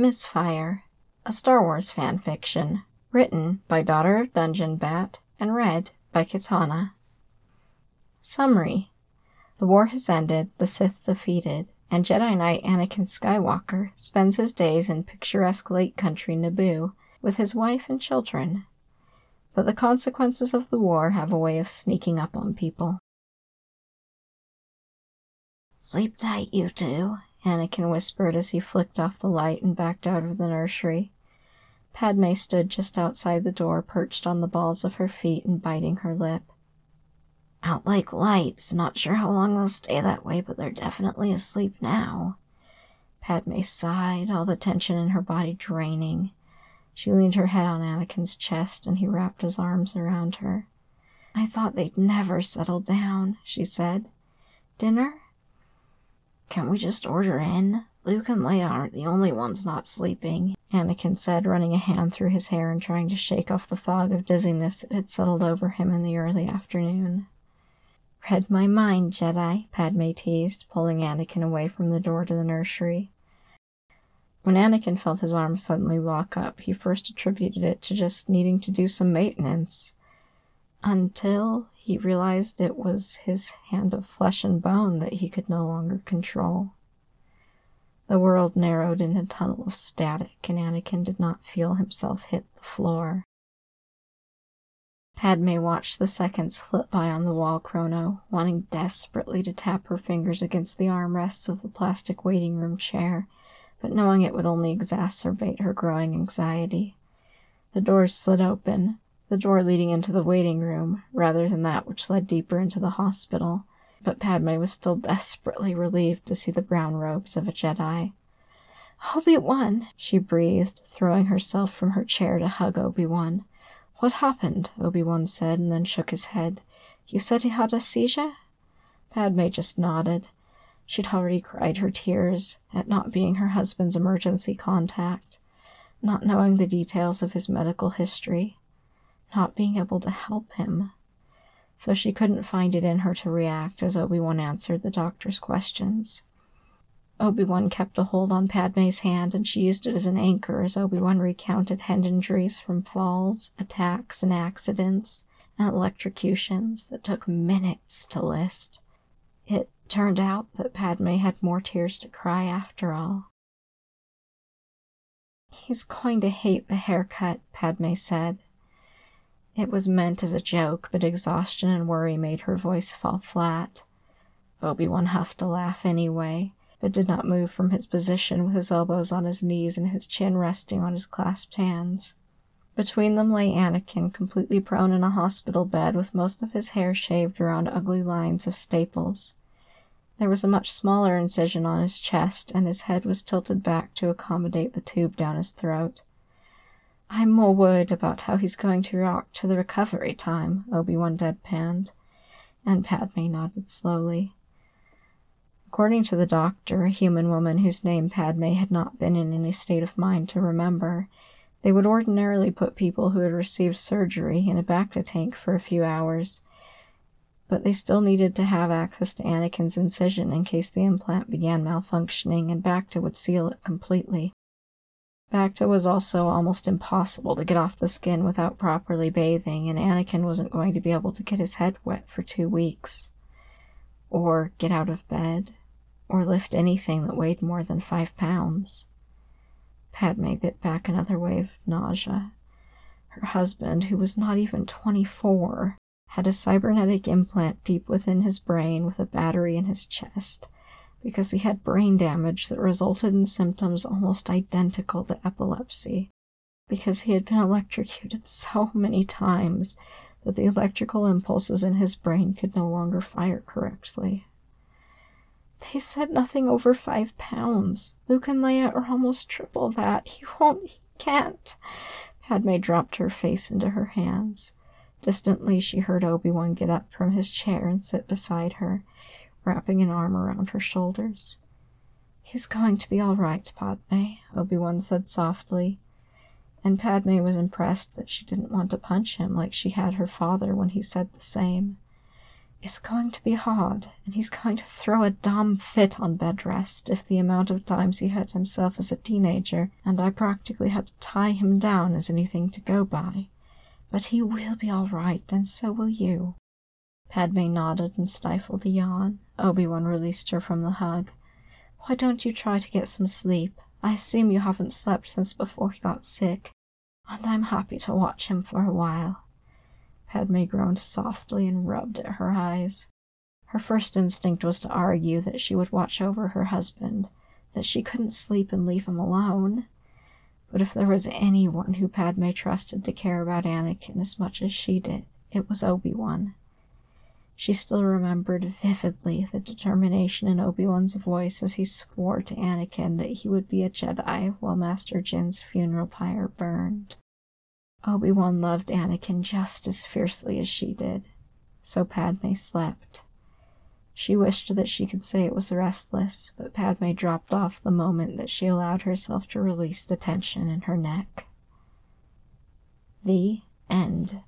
Misfire, a Star Wars fan fiction, written by Daughter of Dungeon Bat and read by Katana. Summary The war has ended, the Sith defeated, and Jedi Knight Anakin Skywalker spends his days in picturesque lake country Naboo with his wife and children. But the consequences of the war have a way of sneaking up on people. Sleep tight, you two, Anakin whispered as he flicked off the light and backed out of the nursery. Padme stood just outside the door, perched on the balls of her feet and biting her lip. Out like lights. Not sure how long they'll stay that way, but they're definitely asleep now. Padme sighed, all the tension in her body draining. She leaned her head on Anakin's chest, and he wrapped his arms around her. I thought they'd never settle down, she said. Dinner? Can we just order in? Luke and Leia aren't the only ones not sleeping, Anakin said, running a hand through his hair and trying to shake off the fog of dizziness that had settled over him in the early afternoon. Read my mind, Jedi, Padme teased, pulling Anakin away from the door to the nursery. When Anakin felt his arm suddenly lock up, he first attributed it to just needing to do some maintenance. Until he realized it was his hand of flesh and bone that he could no longer control. The world narrowed in a tunnel of static, and Anakin did not feel himself hit the floor. Padme watched the seconds flip by on the wall chrono, wanting desperately to tap her fingers against the armrests of the plastic waiting room chair, but knowing it would only exacerbate her growing anxiety. The doors slid open, the door leading into the waiting room, rather than that which led deeper into the hospital, but Padme was still desperately relieved to see the brown robes of a Jedi. Obi-Wan, she breathed, throwing herself from her chair to hug Obi-Wan. What happened? Obi-Wan said, and then shook his head. You said he had a seizure? Padme just nodded. She'd already cried her tears at not being her husband's emergency contact, not knowing the details of his medical history, not being able to help him. So she couldn't find it in her to react as Obi-Wan answered the doctor's questions. Obi-Wan kept a hold on Padme's hand and she used it as an anchor as Obi-Wan recounted head injuries from falls, attacks, and accidents, and electrocutions that took minutes to list. It turned out that Padme had more tears to cry after all. He's going to hate the haircut, Padme said. It was meant as a joke, but exhaustion and worry made her voice fall flat. Obi-Wan huffed a laugh anyway, but did not move from his position with his elbows on his knees and his chin resting on his clasped hands. Between them lay Anakin, completely prone in a hospital bed with most of his hair shaved around ugly lines of staples. There was a much smaller incision on his chest, and his head was tilted back to accommodate the tube down his throat. I'm more worried about how he's going to react to the recovery time, Obi-Wan deadpanned, and Padme nodded slowly. According to the doctor, a human woman whose name Padme had not been in any state of mind to remember, they would ordinarily put people who had received surgery in a bacta tank for a few hours, but they still needed to have access to Anakin's incision in case the implant began malfunctioning and bacta would seal it completely. Bacta was also almost impossible to get off the skin without properly bathing, and Anakin wasn't going to be able to get his head wet for two weeks. Or get out of bed, or lift anything that weighed more than five pounds. Padme bit back another wave of nausea. Her husband, who was not even 24, had a cybernetic implant deep within his brain with a battery in his chest because he had brain damage that resulted in symptoms almost identical to epilepsy, because he had been electrocuted so many times that the electrical impulses in his brain could no longer fire correctly. They said nothing over five pounds. Luke and Leia are almost triple that. He won't, he can't. Padme dropped her face into her hands. Distantly, she heard Obi-Wan get up from his chair and sit beside her, wrapping an arm around her shoulders. He's going to be all right, Padme, Obi-Wan said softly, and Padme was impressed that she didn't want to punch him like she had her father when he said the same. It's going to be hard, and he's going to throw a dumb fit on bed rest if the amount of times he hurt himself as a teenager and I practically had to tie him down is anything to go by. But he will be all right, and so will you. Padme nodded and stifled a yawn. Obi-Wan released her from the hug. Why don't you try to get some sleep? I assume you haven't slept since before he got sick, and I'm happy to watch him for a while. Padme groaned softly and rubbed at her eyes. Her first instinct was to argue that she would watch over her husband, that she couldn't sleep and leave him alone. But if there was anyone who Padme trusted to care about Anakin as much as she did, it was Obi-Wan. She still remembered vividly the determination in Obi-Wan's voice as he swore to Anakin that he would be a Jedi while Master Jinn's funeral pyre burned. Obi-Wan loved Anakin just as fiercely as she did, so Padme slept. She wished that she could say it was restless, but Padme dropped off the moment that she allowed herself to release the tension in her neck. The end.